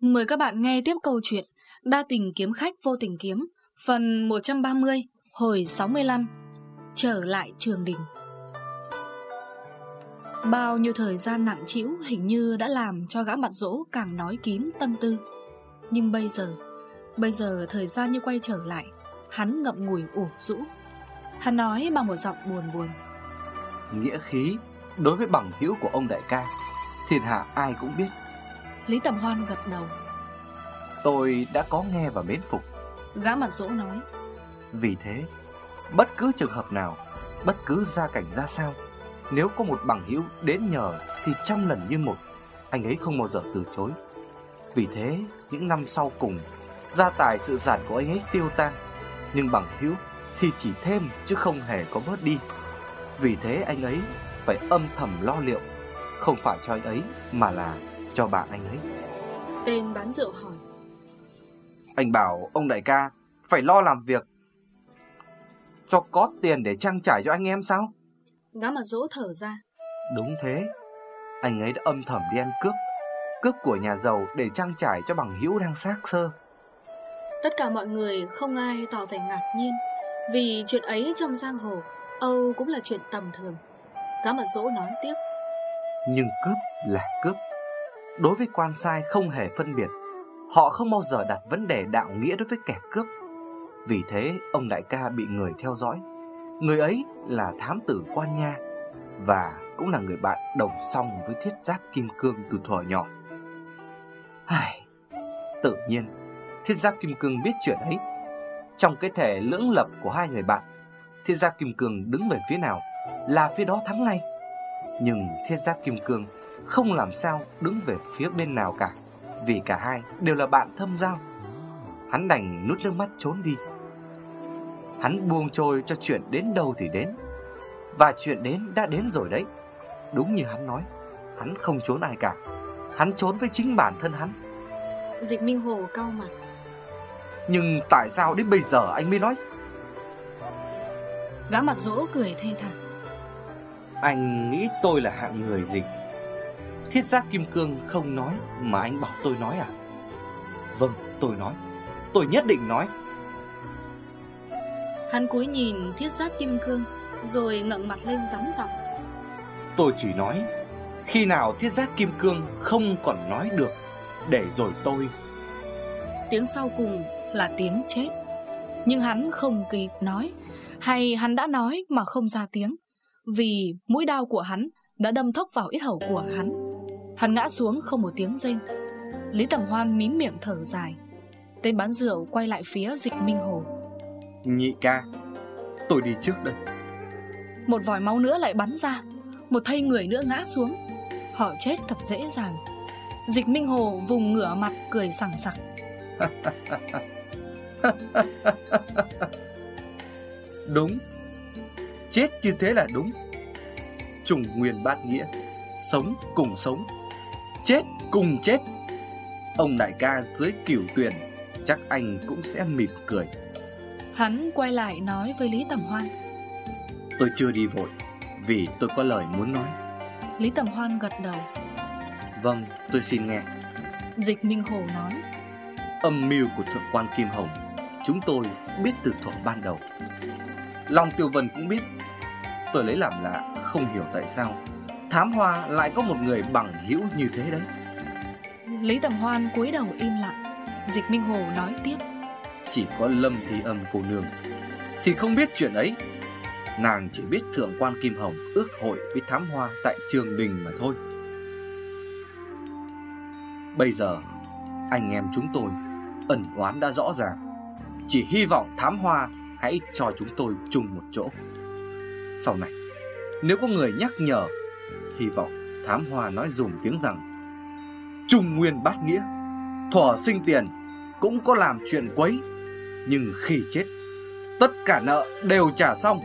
Mời các bạn nghe tiếp câu chuyện Đa tình kiếm khách vô tình kiếm, Phần 130 Hồi 65 Trở lại trường đình. Bao nhiêu thời gian nặng trĩu hình như đã làm cho gã mặt dỗ càng nói kín tâm tư. Nhưng bây giờ Bây giờ thời gian như quay trở lại, Hắn ngậm ngùi ủ rũ. Hắn nói bằng một giọng buồn buồn. Nghĩa khí đối với bằng hữu của ông đại ca, Thiên hạ ai cũng biết. Lý Tầm Hoan gật đầu. Tôi đã có nghe và mến phục. Gã mặt dỗ nói. Vì thế Bất cứ trường hợp nào Bất cứ gia cảnh ra sao Nếu có một bằng hữu đến nhờ Thì trăm lần như một Anh ấy không bao giờ từ chối. Vì thế những năm sau cùng Gia tài sự giản của anh ấy tiêu tan Nhưng bằng hữu thì chỉ thêm chứ không hề có bớt đi. Vì thế anh ấy phải âm thầm lo liệu Không phải cho anh ấy mà là cho bạn anh ấy. Tên bán rượu hỏi. Anh bảo ông đại ca phải lo làm việc Cho có tiền để trang trải cho anh em sao? Gã mặt dỗ thở ra. Đúng thế. Anh ấy đã âm thầm đi ăn cướp Cướp của nhà giàu để trang trải cho bằng hữu đang xác sơ. Tất cả mọi người không ai tỏ vẻ ngạc nhiên Vì chuyện ấy trong giang hồ Âu cũng là chuyện tầm thường. Gã mặt dỗ nói tiếp. Nhưng cướp là cướp Đối với quan sai không hề phân biệt. Họ không bao giờ đặt vấn đề đạo nghĩa đối với kẻ cướp. Vì thế ông đại ca bị người theo dõi. Người ấy là thám tử quan nha Và cũng là người bạn đồng song với thiết giáp kim cương từ thuở nhỏ. Ai, Tự nhiên Thiết giáp kim cương biết chuyện ấy. Trong cái thể lưỡng lập của hai người bạn Thiết giáp kim cương đứng về phía nào Là phía đó thắng ngay. Nhưng thiết giáp kim cương không làm sao đứng về phía bên nào cả Vì cả hai đều là bạn thâm giao. Hắn đành nút nước mắt trốn đi. Hắn buông trôi cho chuyện đến đâu thì đến. Và chuyện đến đã đến rồi đấy. Đúng như hắn nói Hắn không trốn ai cả. Hắn trốn với chính bản thân hắn. Dịch Minh Hồ cau mặt. Nhưng tại sao đến bây giờ anh mới nói? Gã mặt dỗ cười thê thảm Anh nghĩ tôi là hạng người gì? Thiết giáp kim cương không nói Mà anh bảo tôi nói à? Vâng tôi nói. Tôi nhất định nói. Hắn cúi nhìn thiết giáp kim cương Rồi ngẩng mặt lên rắn giọng. Tôi chỉ nói Khi nào thiết giáp kim cương không còn nói được Để rồi tôi. Tiếng sau cùng là tiếng chết. Nhưng hắn không kịp nói Hay hắn đã nói mà không ra tiếng Vì mũi đao của hắn đã đâm thốc vào yết hầu của hắn. Hắn ngã xuống không một tiếng rên. Lý Tầm Hoan mím miệng thở dài. Tên bán rượu quay lại phía dịch Minh Hồ. Nhị ca Tôi đi trước đây. Một vòi máu nữa lại bắn ra. Một thây người nữa ngã xuống. Họ chết thật dễ dàng. Dịch Minh Hồ vùng ngửa mặt cười sảng sặc. Đúng Chết như thế là đúng. Trùng nguyên bát nghĩa Sống cùng sống Chết cùng chết. Ông đại ca dưới cửu tuyển Chắc anh cũng sẽ mỉm cười. Hắn quay lại nói với Lý Tầm Hoan. Tôi chưa đi vội Vì tôi có lời muốn nói. Lý Tầm Hoan gật đầu. Vâng tôi xin nghe. Dịch Minh Hồ nói. Âm mưu của thượng quan Kim Hồng Chúng tôi biết từ thuở ban đầu. Long Tiêu Vân cũng biết Tôi lấy làm lạ không hiểu tại sao. Thám Hoa lại có một người bằng hữu như thế đấy. Lý Tầm Hoan cúi đầu im lặng. Dịch Minh Hồ nói tiếp. Chỉ có Lâm Thi Âm cô nương. Thì không biết chuyện ấy. Nàng chỉ biết Thượng quan Kim Hồng ước hội với Thám Hoa tại Trường Đình mà thôi. Bây giờ anh em chúng tôi ẩn oán đã rõ ràng. Chỉ hy vọng Thám Hoa hãy cho chúng tôi chung một chỗ sau này, Nếu có người nhắc nhở, Hy vọng Thám Hoa nói dùm tiếng rằng, Trung nguyên bát nghĩa, Thỏa sinh tiền Cũng có làm chuyện quấy, Nhưng khi chết, Tất cả nợ đều trả xong.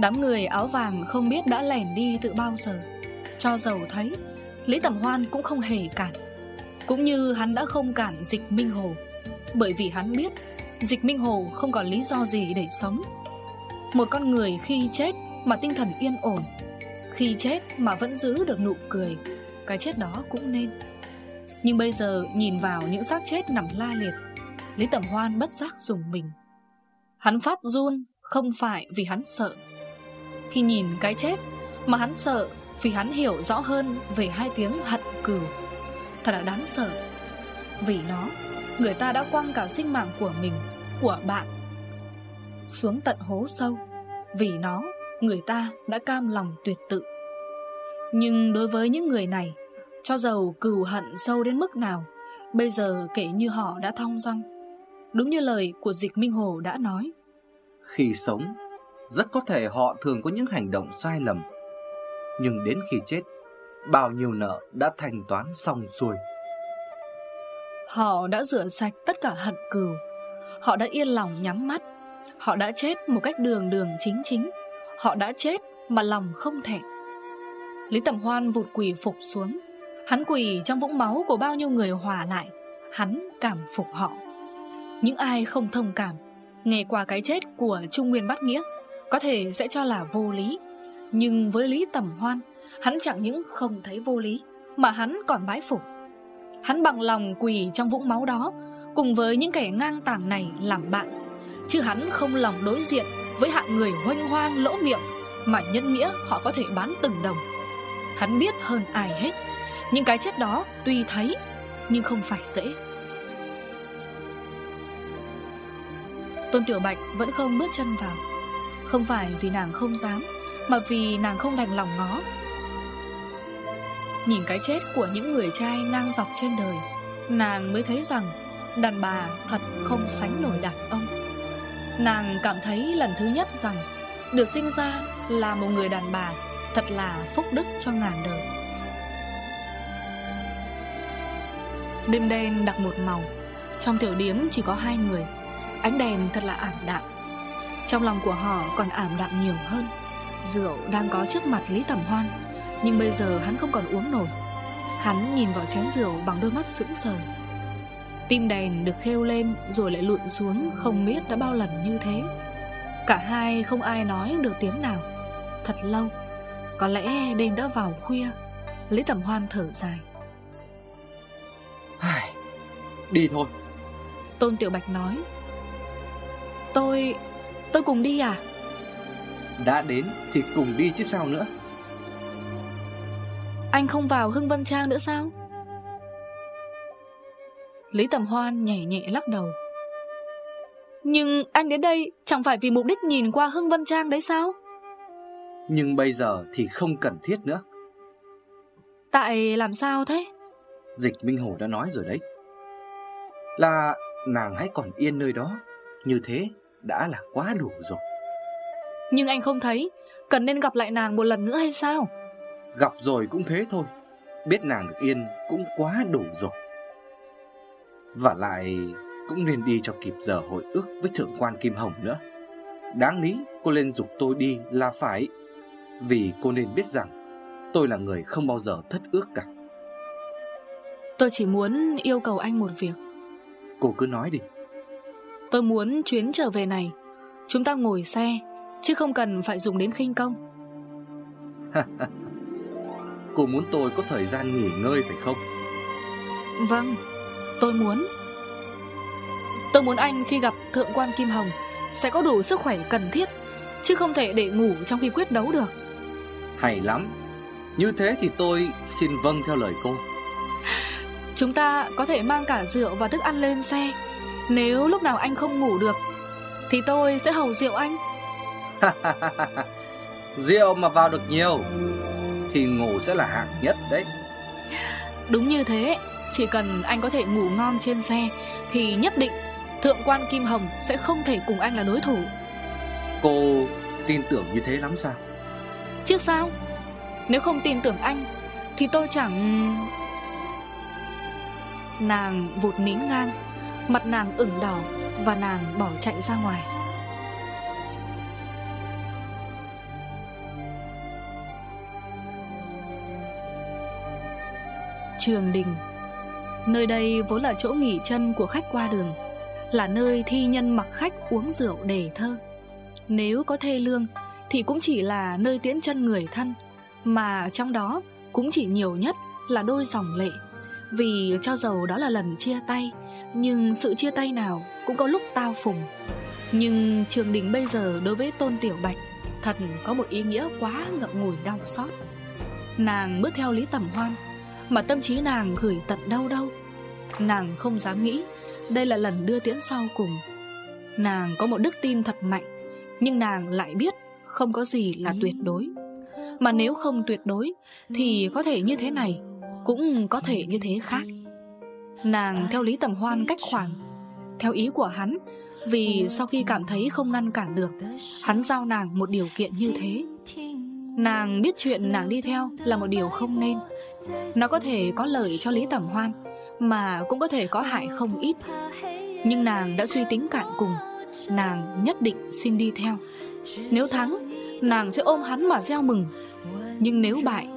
Đám người áo vàng không biết đã lẻn đi từ bao giờ. Cho dầu thấy, Lý Tầm Hoan cũng không hề cản. Cũng như hắn đã không cản Dịch Minh Hồ. Bởi vì hắn biết, Dịch Minh Hồ không còn lý do gì để sống. Một con người khi chết mà tinh thần yên ổn. Khi chết mà vẫn giữ được nụ cười, Cái chết đó cũng nên. Nhưng bây giờ nhìn vào những xác chết nằm la liệt, Lý Tẩm Hoan bất giác dùng mình. Hắn phát run không phải vì hắn sợ. Khi nhìn cái chết mà hắn sợ Vì hắn hiểu rõ hơn về hai tiếng hận cừu Thật là đáng sợ, Vì nó, Người ta đã quăng cả sinh mạng của mình, Của bạn xuống tận hố sâu. Vì nó Người ta đã cam lòng tuyệt tự. Nhưng đối với những người này Cho dầu cừu hận sâu đến mức nào Bây giờ kể như họ đã thong dong. Đúng như lời của Dịch Minh Hồ đã nói. Khi sống Rất có thể họ thường có những hành động sai lầm. Nhưng đến khi chết Bao nhiêu nợ đã thanh toán xong xuôi. Họ đã rửa sạch tất cả hận cừu. Họ đã yên lòng nhắm mắt Họ đã chết một cách đường đường chính chính. Họ đã chết mà lòng không thẹn. Lý Tầm Hoan vụt quỳ phục xuống. Hắn quỳ trong vũng máu của bao nhiêu người hòa lại. Hắn cảm phục họ. Những ai không thông cảm, Nghe qua cái chết của Trung Nguyên Bát Nghĩa, Có thể sẽ cho là vô lý. Nhưng với Lý Tầm Hoan, Hắn chẳng những không thấy vô lý, Mà hắn còn bái phục. Hắn bằng lòng quỳ trong vũng máu đó, Cùng với những kẻ ngang tàng này làm bạn. Chứ hắn không lòng đối diện Với hạng người hoanh hoang lỗ miệng Mà nhân nghĩa họ có thể bán từng đồng. Hắn biết hơn ai hết. Những cái chết đó tuy thấy, Nhưng không phải dễ. Tôn Tiểu Bạch vẫn không bước chân vào. Không phải vì nàng không dám, Mà vì nàng không đành lòng ngó. Nhìn cái chết của những người trai ngang dọc trên đời, Nàng mới thấy rằng Đàn bà thật không sánh nổi đàn ông. Nàng cảm thấy lần thứ nhất rằng Được sinh ra là một người đàn bà Thật là phúc đức cho ngàn đời. Đêm đen đặc một màu, Trong tiểu điếm chỉ có hai người, Ánh đèn thật là ảm đạm. Trong lòng của họ còn ảm đạm nhiều hơn, Rượu đang có trước mặt Lý Tẩm Hoan, Nhưng bây giờ hắn không còn uống nổi. Hắn nhìn vào chén rượu bằng đôi mắt sững sờ. Tim đèn được khêu lên rồi lại lụn xuống không biết đã bao lần như thế. Cả hai không ai nói được tiếng nào. Thật lâu Có lẽ đêm đã vào khuya. Lý Tẩm Hoan thở dài. Đi thôi. Tôn Tiểu Bạch nói. Tôi... tôi cùng đi à? Đã đến thì cùng đi chứ sao nữa? Anh không vào Hưng Vân Trang nữa sao? Lý Tầm Hoan nhẹ nhẹ lắc đầu. Nhưng anh đến đây chẳng phải vì mục đích nhìn qua Hưng Vân Trang đấy sao? Nhưng bây giờ thì không cần thiết nữa. Tại làm sao thế? Dịch Minh Hồ đã nói rồi đấy. Là nàng hãy còn yên nơi đó. Như thế đã là quá đủ rồi. Nhưng anh không thấy Cần nên gặp lại nàng một lần nữa hay sao? Gặp rồi cũng thế thôi. Biết nàng được yên cũng quá đủ rồi Và lại cũng nên đi cho kịp giờ hội ước với thượng quan Kim Hồng nữa. Đáng lý cô lên dục tôi đi là phải Vì cô nên biết rằng Tôi là người không bao giờ thất ước cả. Tôi chỉ muốn yêu cầu anh một việc. Cô cứ nói đi. Tôi muốn chuyến trở về này. Chúng ta ngồi xe Chứ không cần phải dùng đến khinh công. Cô muốn tôi có thời gian nghỉ ngơi phải không? Vâng Tôi muốn. Tôi muốn anh khi gặp Thượng quan Kim Hồng Sẽ có đủ sức khỏe cần thiết Chứ không thể để ngủ trong khi quyết đấu được. Hay lắm. Như thế thì tôi xin vâng theo lời cô. Chúng ta có thể mang cả rượu và thức ăn lên xe. Nếu lúc nào anh không ngủ được Thì tôi sẽ hầu rượu anh. Rượu mà vào được nhiều Thì ngủ sẽ là hạng nhất đấy. Đúng như thế Chỉ cần anh có thể ngủ ngon trên xe Thì nhất định Thượng quan Kim Hồng sẽ không thể cùng anh là đối thủ. Cô tin tưởng như thế lắm sao? Chứ sao? Nếu không tin tưởng anh Thì tôi chẳng Nàng vụt nín ngang Mặt nàng ửng đỏ Và nàng bỏ chạy ra ngoài. Trường Đình Nơi đây vốn là chỗ nghỉ chân của khách qua đường, Là nơi thi nhân mặc khách uống rượu để thơ. Nếu có thê lương Thì cũng chỉ là nơi tiễn chân người thân, Mà trong đó cũng chỉ nhiều nhất là đôi dòng lệ. Vì cho dầu đó là lần chia tay, Nhưng sự chia tay nào cũng có lúc tao phùng. Nhưng Trường Đình bây giờ đối với Tôn Tiểu Bạch Thật có một ý nghĩa quá ngậm ngùi đau xót. Nàng bước theo Lý Tẩm Hoan, Mà tâm trí nàng gửi tận đâu đâu Nàng không dám nghĩ, Đây là lần đưa tiễn sau cùng. Nàng có một đức tin thật mạnh, Nhưng nàng lại biết Không có gì là tuyệt đối. Mà nếu không tuyệt đối, Thì có thể như thế này, Cũng có thể như thế khác. Nàng theo Lý Tầm Hoan cách khoảng, Theo ý của hắn, Vì sau khi cảm thấy không ngăn cản được, Hắn giao nàng một điều kiện như thế. Nàng biết chuyện nàng đi theo là một điều không nên. Nó có thể có lợi cho Lý Tẩm Hoan. Mà cũng có thể có hại không ít. Nhưng nàng đã suy tính cạn cùng, Nàng nhất định xin đi theo. Nếu thắng, Nàng sẽ ôm hắn mà gieo mừng. Nhưng nếu bại,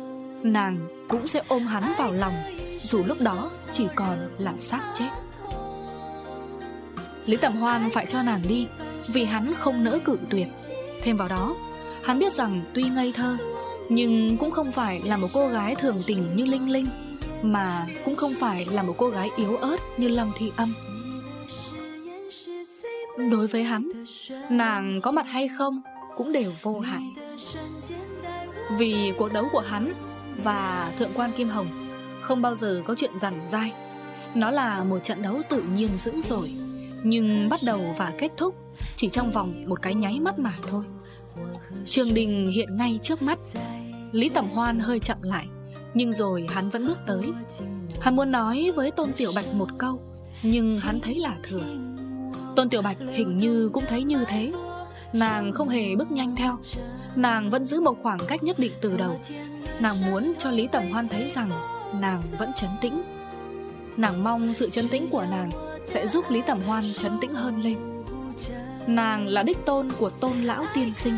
Nàng cũng sẽ ôm hắn vào lòng, Dù lúc đó chỉ còn là xác chết. Lý Tẩm Hoan phải cho nàng đi, Vì hắn không nỡ cự tuyệt. Thêm vào đó, Hắn biết rằng tuy ngây thơ, Nhưng cũng không phải là một cô gái thường tình như Linh Linh. Mà cũng không phải là một cô gái yếu ớt như Lâm Thi Âm. Đối với hắn, Nàng có mặt hay không Cũng đều vô hại. Vì cuộc đấu của hắn Và Thượng quan Kim Hồng Không bao giờ có chuyện rằn dai. Nó là một trận đấu tự nhiên dữ dội, Nhưng bắt đầu và kết thúc Chỉ trong vòng một cái nháy mắt mà thôi. Trường đình hiện ngay trước mắt. Lý Tẩm Hoan hơi chậm lại. Nhưng rồi hắn vẫn bước tới. Hắn muốn nói với Tôn Tiểu Bạch một câu, Nhưng hắn thấy là thừa Tôn Tiểu Bạch hình như cũng thấy như thế. Nàng không hề bước nhanh theo. Nàng vẫn giữ một khoảng cách nhất định từ đầu. Nàng muốn cho Lý Tẩm Hoan thấy rằng Nàng vẫn chấn tĩnh. Nàng mong sự chấn tĩnh của nàng Sẽ giúp Lý Tẩm Hoan chấn tĩnh hơn lên. Nàng là đích tôn của tôn lão tiên sinh.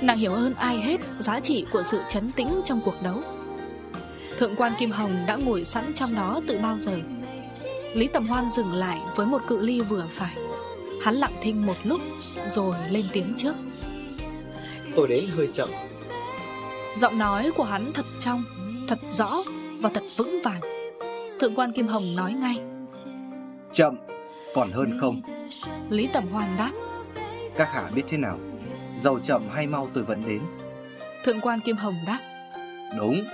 Nàng hiểu hơn ai hết giá trị của sự chấn tĩnh trong cuộc đấu. Thượng quan Kim Hồng đã ngồi sẵn trong đó từ bao giờ? Lý Tầm Hoan dừng lại với một cự ly vừa phải. Hắn lặng thinh một lúc Rồi lên tiếng trước. Tôi đến hơi chậm. Giọng nói của hắn thật trong Thật rõ và thật vững vàng. Thượng quan Kim Hồng nói ngay. Chậm còn hơn không? Lý Tầm Hoan đáp. Các hạ biết thế nào? Giàu chậm hay mau tôi vẫn đến. Thượng quan Kim Hồng đáp. Đúng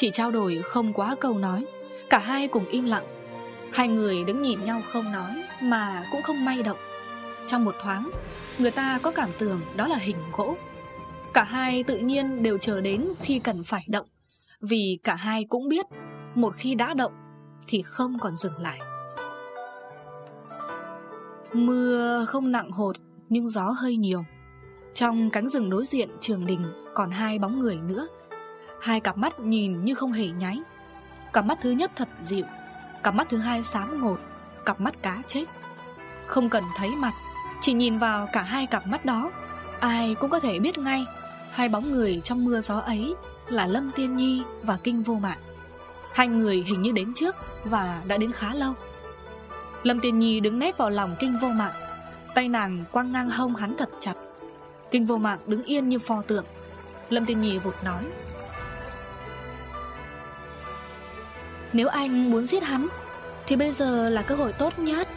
chỉ trao đổi không quá câu nói, Cả hai cùng im lặng. Hai người đứng nhìn nhau không nói Mà cũng không may động. Trong một thoáng, Người ta có cảm tưởng đó là hình gỗ. Cả hai tự nhiên đều chờ đến khi cần phải động, Vì cả hai cũng biết Một khi đã động Thì không còn dừng lại. Mưa không nặng hột Nhưng gió hơi nhiều. Trong cánh rừng đối diện trường đình Còn hai bóng người nữa. Hai cặp mắt nhìn như không hề nháy. Cặp mắt thứ nhất thật dịu, Cặp mắt thứ hai sáng ngột, Cặp mắt cá chết. Không cần thấy mặt, Chỉ nhìn vào cả hai cặp mắt đó. Ai cũng có thể biết ngay, Hai bóng người trong mưa gió ấy Là Lâm Tiên Nhi và Kinh Vô Mạng. Hai người hình như đến trước Và đã đến khá lâu. Lâm Tiên Nhi đứng nép vào lòng Kinh Vô Mạng. Tay nàng quăng ngang hông hắn thật chặt. Kinh Vô Mạng đứng yên như pho tượng. Lâm Tiên Nhi vụt nói Nếu anh muốn giết hắn Thì bây giờ là cơ hội tốt nhất.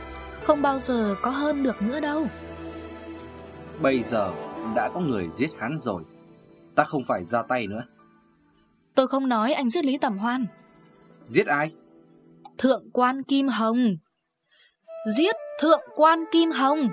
Không bao giờ có hơn được nữa đâu. Bây giờ đã có người giết hắn rồi. Ta không phải ra tay nữa. Tôi không nói anh giết Lý Tẩm Hoan. Giết ai? Thượng quan Kim Hồng. Giết Thượng quan Kim Hồng